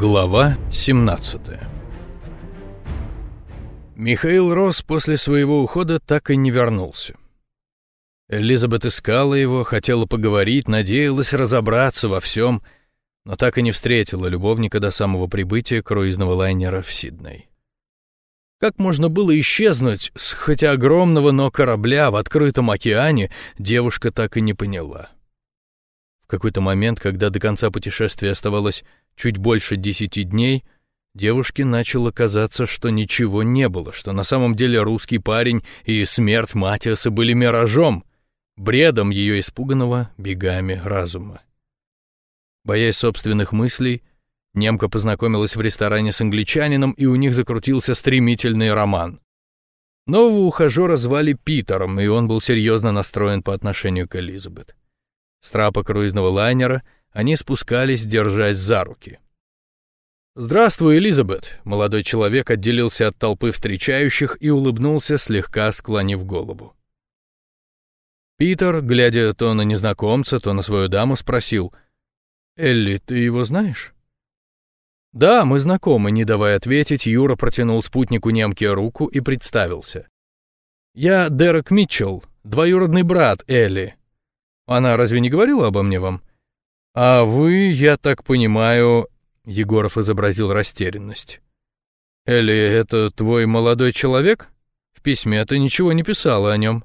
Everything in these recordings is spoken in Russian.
Глава 17 Михаил Рос после своего ухода так и не вернулся. Элизабет искала его, хотела поговорить, надеялась разобраться во всем, но так и не встретила любовника до самого прибытия круизного лайнера в Сидней. Как можно было исчезнуть с хотя огромного, но корабля в открытом океане, девушка так и не поняла. Какой-то момент, когда до конца путешествия оставалось чуть больше десяти дней, девушке начало казаться, что ничего не было, что на самом деле русский парень и смерть Матиаса были миражом, бредом ее испуганного бегами разума. Боясь собственных мыслей, Немка познакомилась в ресторане с англичанином, и у них закрутился стремительный роман. Нового ухажера звали Питером, и он был серьезно настроен по отношению к Элизабет. С трапа круизного лайнера они спускались, держась за руки. «Здравствуй, Элизабет!» — молодой человек отделился от толпы встречающих и улыбнулся, слегка склонив голову. Питер, глядя то на незнакомца, то на свою даму, спросил, «Элли, ты его знаешь?» «Да, мы знакомы», — не давая ответить, Юра протянул спутнику немки руку и представился. «Я Дерек Митчелл, двоюродный брат Элли. Она разве не говорила обо мне вам?» «А вы, я так понимаю...» — Егоров изобразил растерянность. «Элли, это твой молодой человек? В письме ты ничего не писала о нем».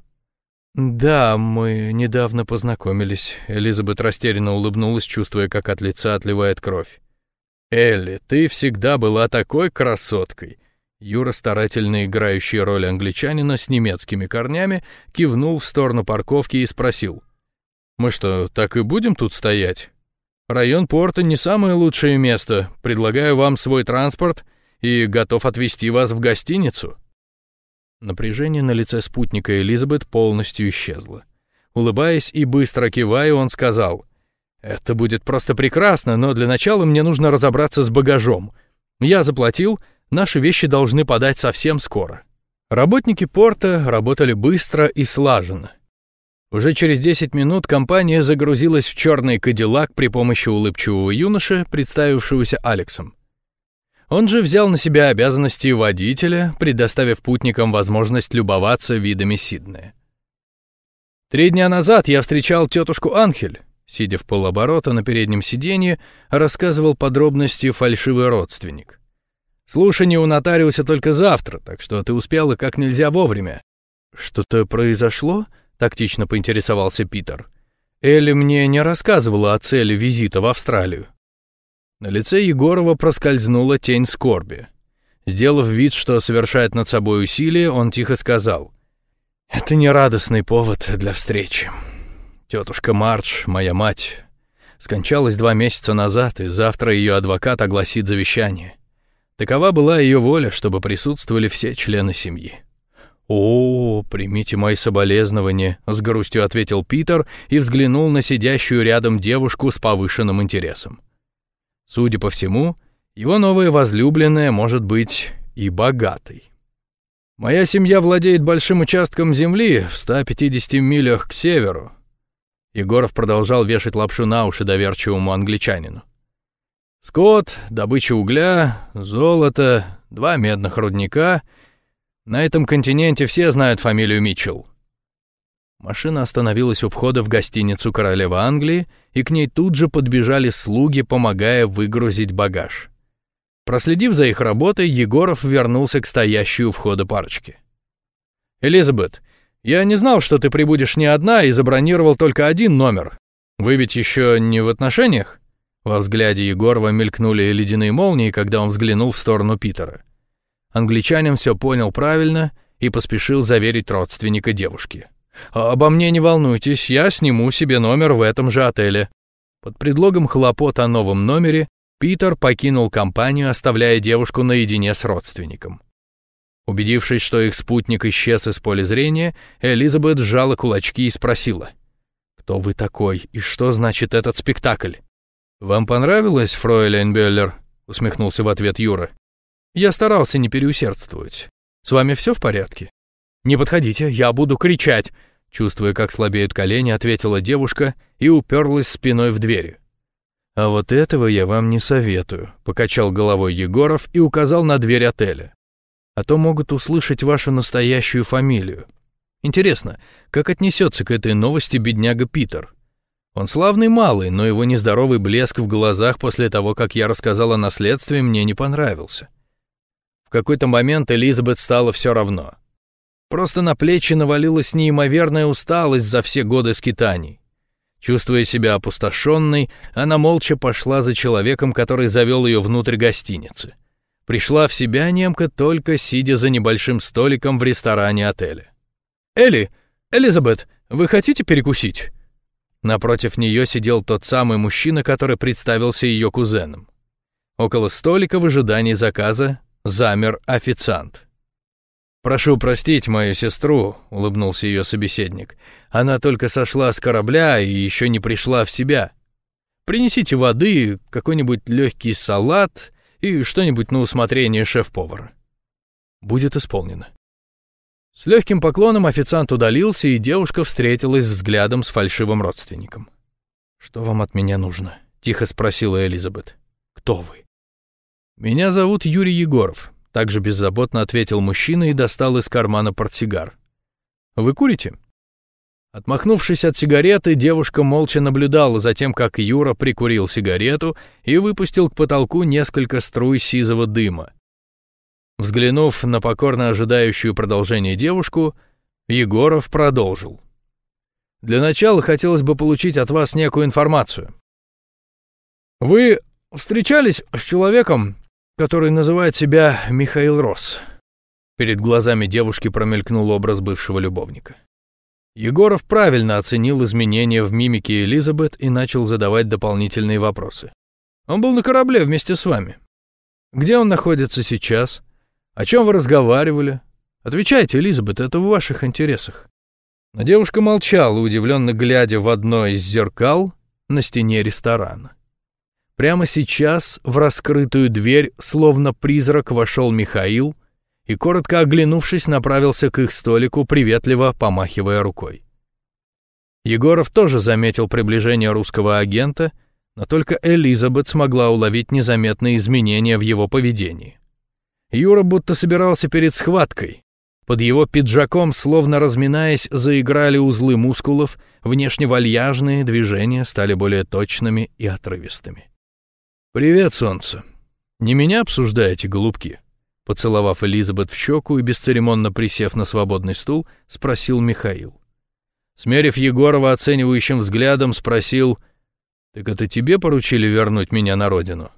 «Да, мы недавно познакомились», — Элизабет растерянно улыбнулась, чувствуя, как от лица отливает кровь. «Элли, ты всегда была такой красоткой!» Юра, старательно играющий роль англичанина с немецкими корнями, кивнул в сторону парковки и спросил. «Мы что, так и будем тут стоять? Район порта не самое лучшее место. Предлагаю вам свой транспорт и готов отвезти вас в гостиницу». Напряжение на лице спутника Элизабет полностью исчезло. Улыбаясь и быстро кивая, он сказал — это будет просто прекрасно, но для начала мне нужно разобраться с багажом. Я заплатил, наши вещи должны подать совсем скоро. Работники порта работали быстро и слаженно. Уже через 10 минут компания загрузилась в черный кадиллак при помощи улыбчивого юноши, представившегося Алексом. Он же взял на себя обязанности водителя, предоставив путникам возможность любоваться видами Сиднея. Три дня назад я встречал тетушку Анхель, Сидя в полоборота на переднем сиденье, рассказывал подробности фальшивый родственник. «Слушание у нотариуса только завтра, так что ты успела как нельзя вовремя». «Что-то произошло?» — тактично поинтересовался Питер. «Элли мне не рассказывала о цели визита в Австралию». На лице Егорова проскользнула тень скорби. Сделав вид, что совершает над собой усилие, он тихо сказал. «Это не радостный повод для встречи». Тетушка Мардж, моя мать, скончалась два месяца назад, и завтра ее адвокат огласит завещание. Такова была ее воля, чтобы присутствовали все члены семьи. «О, примите мои соболезнования», — с грустью ответил Питер и взглянул на сидящую рядом девушку с повышенным интересом. Судя по всему, его новая возлюбленная может быть и богатой. «Моя семья владеет большим участком земли в 150 милях к северу, Егоров продолжал вешать лапшу на уши доверчивому англичанину. Скот, добыча угля, золото, два медных рудника. На этом континенте все знают фамилию Митчелл. Машина остановилась у входа в гостиницу королевы Англии, и к ней тут же подбежали слуги, помогая выгрузить багаж. Проследив за их работой, Егоров вернулся к стоящей у входа парочке. «Элизабет, я не знал, что ты прибудешь не одна и забронировал только один номер. Вы ведь еще не в отношениях?» Во взгляде Егорова мелькнули ледяные молнии, когда он взглянул в сторону Питера. Англичанин все понял правильно и поспешил заверить родственника девушки. «Обо мне не волнуйтесь, я сниму себе номер в этом же отеле». Под предлогом хлопот о новом номере Питер покинул компанию, оставляя девушку наедине с родственником. Убедившись, что их спутник исчез из поля зрения, Элизабет сжала кулачки и спросила. «Кто вы такой и что значит этот спектакль?» «Вам понравилось, фройлен Беллер?» — усмехнулся в ответ Юра. «Я старался не переусердствовать. С вами все в порядке?» «Не подходите, я буду кричать!» Чувствуя, как слабеют колени, ответила девушка и уперлась спиной в дверь. «А вот этого я вам не советую», — покачал головой Егоров и указал на дверь отеля. «А то могут услышать вашу настоящую фамилию. Интересно, как отнесется к этой новости бедняга Питер? Он славный малый, но его нездоровый блеск в глазах после того, как я рассказал о наследстве, мне не понравился. Какой-то момент Элизабет стало все равно. Просто на плечи навалилась неимоверная усталость за все годы скитаний. Чувствуя себя опустошенной, она молча пошла за человеком, который завел ее внутрь гостиницы. Пришла в себя немка только сидя за небольшим столиком в ресторане отеля. «Элли! Элизабет, вы хотите перекусить?» Напротив нее сидел тот самый мужчина, который представился ее кузеном. Около столика в ожидании заказа замер официант. «Прошу простить мою сестру», — улыбнулся ее собеседник. «Она только сошла с корабля и еще не пришла в себя. Принесите воды, какой-нибудь легкий салат и что-нибудь на усмотрение шеф-повара». «Будет исполнено». С легким поклоном официант удалился, и девушка встретилась взглядом с фальшивым родственником. «Что вам от меня нужно?» — тихо спросила Элизабет. «Кто вы?» «Меня зовут Юрий Егоров. Также беззаботно ответил мужчина и достал из кармана портсигар. «Вы курите?» Отмахнувшись от сигареты, девушка молча наблюдала за тем, как Юра прикурил сигарету и выпустил к потолку несколько струй сизого дыма. Взглянув на покорно ожидающую продолжение девушку, Егоров продолжил. «Для начала хотелось бы получить от вас некую информацию. Вы встречались с человеком, который называет себя Михаил Росс. Перед глазами девушки промелькнул образ бывшего любовника. Егоров правильно оценил изменения в мимике Элизабет и начал задавать дополнительные вопросы. «Он был на корабле вместе с вами. Где он находится сейчас? О чем вы разговаривали? Отвечайте, Элизабет, это в ваших интересах». Но девушка молчала, удивленно глядя в одно из зеркал на стене ресторана. Прямо сейчас в раскрытую дверь, словно призрак, вошел Михаил и, коротко оглянувшись, направился к их столику, приветливо помахивая рукой. Егоров тоже заметил приближение русского агента, но только Элизабет смогла уловить незаметные изменения в его поведении. Юра будто собирался перед схваткой. Под его пиджаком, словно разминаясь, заиграли узлы мускулов, внешне вальяжные движения стали более точными и отрывистыми. «Привет, солнце. Не меня обсуждаете, голубки?» Поцеловав Элизабет в щеку и бесцеремонно присев на свободный стул, спросил Михаил. Смерив Егорова оценивающим взглядом, спросил, «Так это тебе поручили вернуть меня на родину?»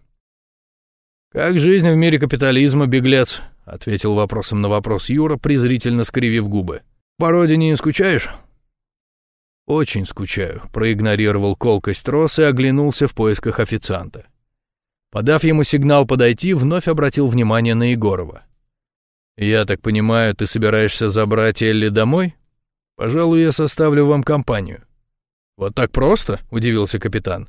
«Как жизнь в мире капитализма, беглец?» — ответил вопросом на вопрос Юра, презрительно скривив губы. «По родине не скучаешь?» «Очень скучаю», — проигнорировал колкость Рос и оглянулся в поисках официанта. Подав ему сигнал подойти, вновь обратил внимание на Егорова. «Я так понимаю, ты собираешься забрать Элли домой? Пожалуй, я составлю вам компанию». «Вот так просто?» — удивился капитан.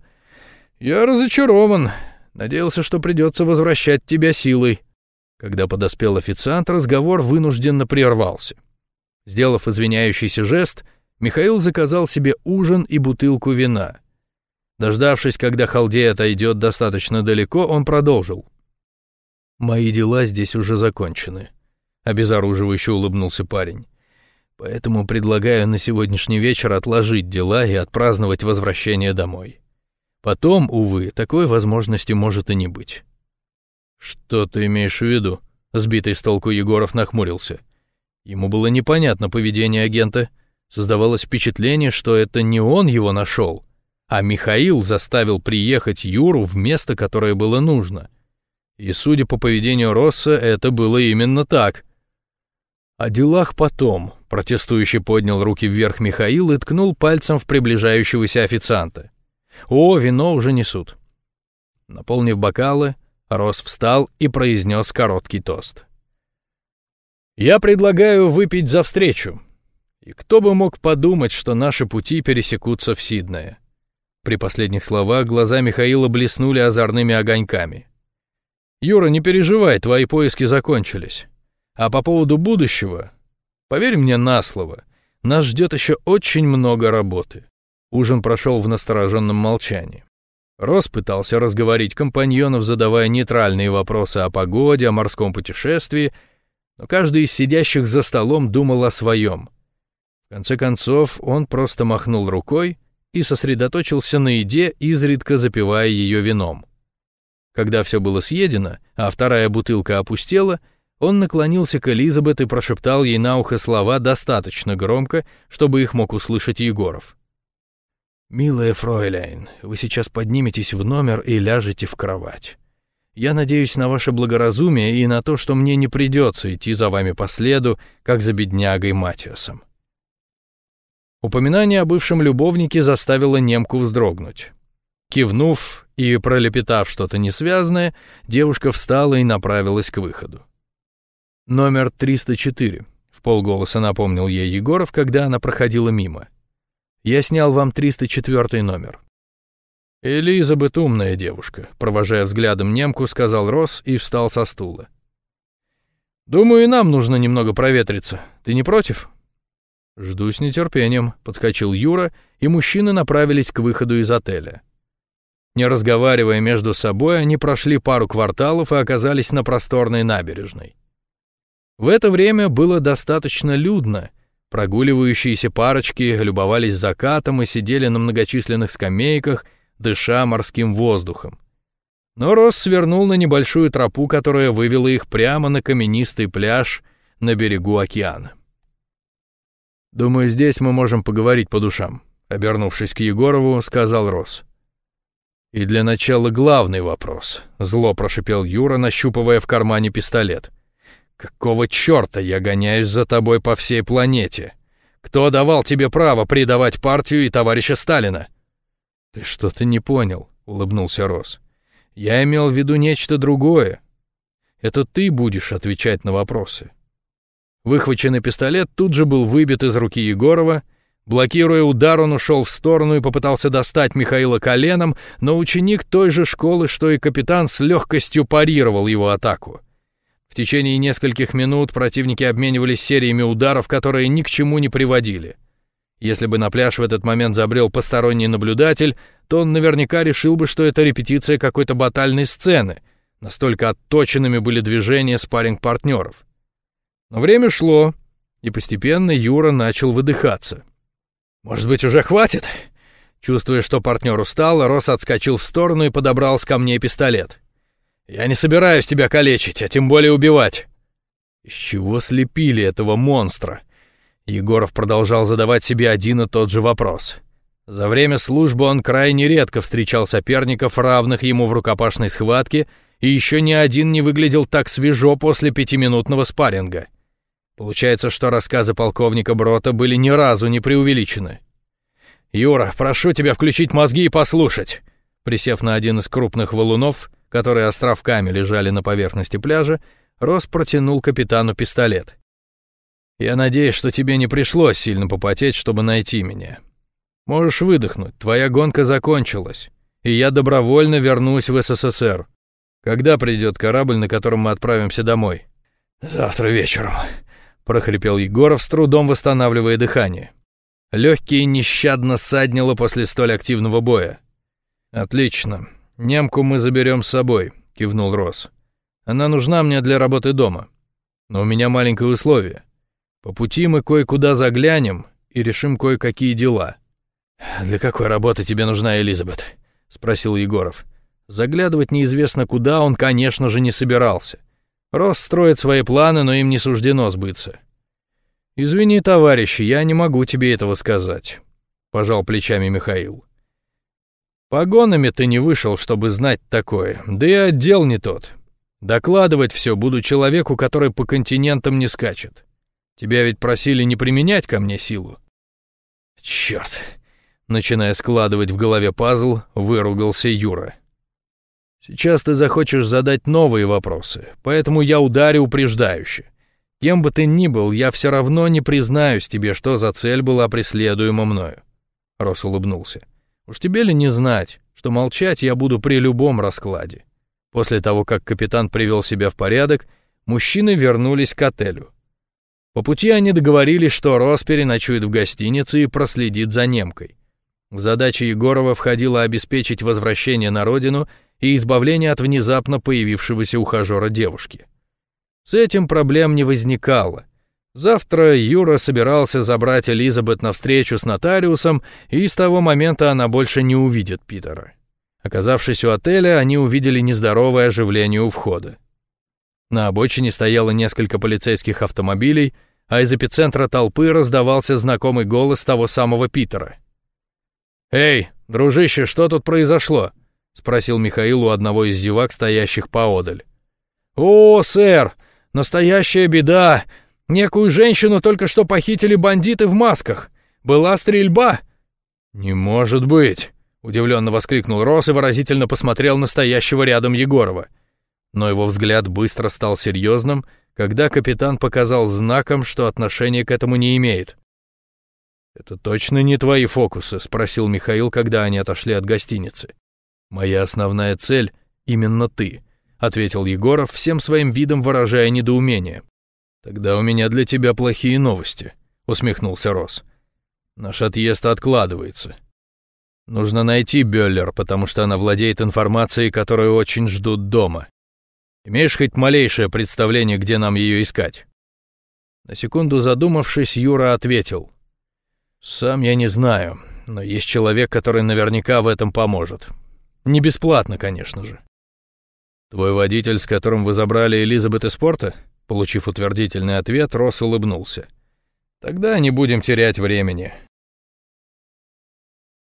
«Я разочарован. Надеялся, что придется возвращать тебя силой». Когда подоспел официант, разговор вынужденно прервался. Сделав извиняющийся жест, Михаил заказал себе ужин и бутылку вина — Дождавшись, когда халдей отойдет достаточно далеко, он продолжил. «Мои дела здесь уже закончены», — обезоруживающе улыбнулся парень. «Поэтому предлагаю на сегодняшний вечер отложить дела и отпраздновать возвращение домой. Потом, увы, такой возможности может и не быть». «Что ты имеешь в виду?» — сбитый с толку Егоров нахмурился. Ему было непонятно поведение агента. Создавалось впечатление, что это не он его нашел, а Михаил заставил приехать Юру в место, которое было нужно. И, судя по поведению Росса, это было именно так. «О делах потом», — протестующий поднял руки вверх Михаил и ткнул пальцем в приближающегося официанта. «О, вино уже несут». Наполнив бокалы, Росс встал и произнес короткий тост. «Я предлагаю выпить за встречу. И кто бы мог подумать, что наши пути пересекутся в Сиднее?» При последних словах глаза Михаила блеснули озорными огоньками. «Юра, не переживай, твои поиски закончились. А по поводу будущего, поверь мне на слово, нас ждет еще очень много работы». Ужин прошел в настороженном молчании. Рос пытался разговорить компаньонов, задавая нейтральные вопросы о погоде, о морском путешествии, но каждый из сидящих за столом думал о своем. В конце концов, он просто махнул рукой и сосредоточился на еде, изредка запивая ее вином. Когда все было съедено, а вторая бутылка опустела, он наклонился к Элизабет и прошептал ей на ухо слова достаточно громко, чтобы их мог услышать Егоров. «Милая фройляйн, вы сейчас подниметесь в номер и ляжете в кровать. Я надеюсь на ваше благоразумие и на то, что мне не придется идти за вами по следу, как за беднягой Матиасом». Упоминание о бывшем любовнике заставило немку вздрогнуть. Кивнув и пролепетав что-то несвязное, девушка встала и направилась к выходу. «Номер 304», — в полголоса напомнил ей Егоров, когда она проходила мимо. «Я снял вам 304 номер». «Элизабет умная девушка», — провожая взглядом немку, сказал Росс и встал со стула. «Думаю, и нам нужно немного проветриться. Ты не против?» «Жду с нетерпением», — подскочил Юра, и мужчины направились к выходу из отеля. Не разговаривая между собой, они прошли пару кварталов и оказались на просторной набережной. В это время было достаточно людно. Прогуливающиеся парочки любовались закатом и сидели на многочисленных скамейках, дыша морским воздухом. Но Росс свернул на небольшую тропу, которая вывела их прямо на каменистый пляж на берегу океана. «Думаю, здесь мы можем поговорить по душам», — обернувшись к Егорову, сказал Росс. «И для начала главный вопрос», — зло прошипел Юра, нащупывая в кармане пистолет. «Какого черта я гоняюсь за тобой по всей планете? Кто давал тебе право предавать партию и товарища Сталина?» «Ты что-то не понял», — улыбнулся Росс. «Я имел в виду нечто другое. Это ты будешь отвечать на вопросы». Выхваченный пистолет тут же был выбит из руки Егорова, Блокируя удар, он ушел в сторону и попытался достать Михаила коленом, но ученик той же школы, что и капитан, с легкостью парировал его атаку. В течение нескольких минут противники обменивались сериями ударов, которые ни к чему не приводили. Если бы на пляж в этот момент забрел посторонний наблюдатель, то он наверняка решил бы, что это репетиция какой-то батальной сцены. Настолько отточенными были движения спарринг-партнеров. Но время шло, и постепенно Юра начал выдыхаться. «Может быть, уже хватит?» Чувствуя, что партнер устал, Рос отскочил в сторону и подобрал с камней пистолет. «Я не собираюсь тебя калечить, а тем более убивать». Из чего слепили этого монстра? Егоров продолжал задавать себе один и тот же вопрос. За время службы он крайне редко встречал соперников, равных ему в рукопашной схватке, и еще ни один не выглядел так свежо после пятиминутного спарринга. Получается, что рассказы полковника Брота были ни разу не преувеличены. «Юра, прошу тебя включить мозги и послушать!» Присев на один из крупных валунов, которые островками лежали на поверхности пляжа, Рос протянул капитану пистолет. «Я надеюсь, что тебе не пришлось сильно попотеть, чтобы найти меня. Можешь выдохнуть, твоя гонка закончилась, и я добровольно вернусь в СССР. Когда придет корабль, на котором мы отправимся домой?» «Завтра вечером», прохрипел Егоров, с трудом восстанавливая дыхание. Легкие нещадно саднило после столь активного боя. «Отлично. Немку мы заберем с собой», — кивнул Рос. «Она нужна мне для работы дома. Но у меня маленькое условие. По пути мы кое-куда заглянем и решим кое-какие дела». «Для какой работы тебе нужна Элизабет?» — спросил Егоров. Заглядывать неизвестно куда он, конечно же, не собирался. Рос строит свои планы, но им не суждено сбыться. «Извини, товарищ, я не могу тебе этого сказать», — пожал плечами Михаил. «Погонами ты не вышел, чтобы знать такое, да и отдел не тот. Докладывать все буду человеку, который по континентам не скачет. Тебя ведь просили не применять ко мне силу». «Черт!» — начиная складывать в голове пазл, выругался Юра. Сейчас ты захочешь задать новые вопросы, поэтому я ударю упреждающе. Кем бы ты ни был, я все равно не признаюсь тебе, что за цель была преследуема мною. Рос улыбнулся. Уж тебе ли не знать, что молчать я буду при любом раскладе. После того, как капитан привел себя в порядок, мужчины вернулись к отелю. По пути они договорились, что Рос переночует в гостинице и проследит за немкой. В задачи Егорова входило обеспечить возвращение на родину и избавление от внезапно появившегося ухажера девушки. С этим проблем не возникало. Завтра Юра собирался забрать Элизабет на встречу с нотариусом, и с того момента она больше не увидит Питера. Оказавшись у отеля, они увидели нездоровое оживление у входа. На обочине стояло несколько полицейских автомобилей, а из эпицентра толпы раздавался знакомый голос того самого Питера. «Эй, дружище, что тут произошло?» — спросил Михаил у одного из зевак, стоящих поодаль. «О, сэр, настоящая беда! Некую женщину только что похитили бандиты в масках. Была стрельба!» «Не может быть!» — удивленно воскликнул Рос и выразительно посмотрел на стоящего рядом Егорова. Но его взгляд быстро стал серьезным, когда капитан показал знаком, что отношения к этому не имеет. «Это точно не твои фокусы?» — спросил Михаил, когда они отошли от гостиницы. «Моя основная цель — именно ты», — ответил Егоров, всем своим видом выражая недоумение. «Тогда у меня для тебя плохие новости», — усмехнулся Рос. «Наш отъезд откладывается. Нужно найти Бёллер, потому что она владеет информацией, которую очень ждут дома. Имеешь хоть малейшее представление, где нам ее искать?» На секунду задумавшись, Юра ответил. «Сам я не знаю, но есть человек, который наверняка в этом поможет. Не бесплатно, конечно же». «Твой водитель, с которым вы забрали Элизабет из порта?» Получив утвердительный ответ, Росс улыбнулся. «Тогда не будем терять времени.